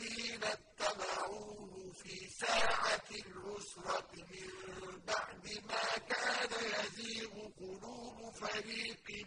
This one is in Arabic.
الذين اتبعوه في ساعة العسرة من بعد ما كان يزيغ قلوب فريق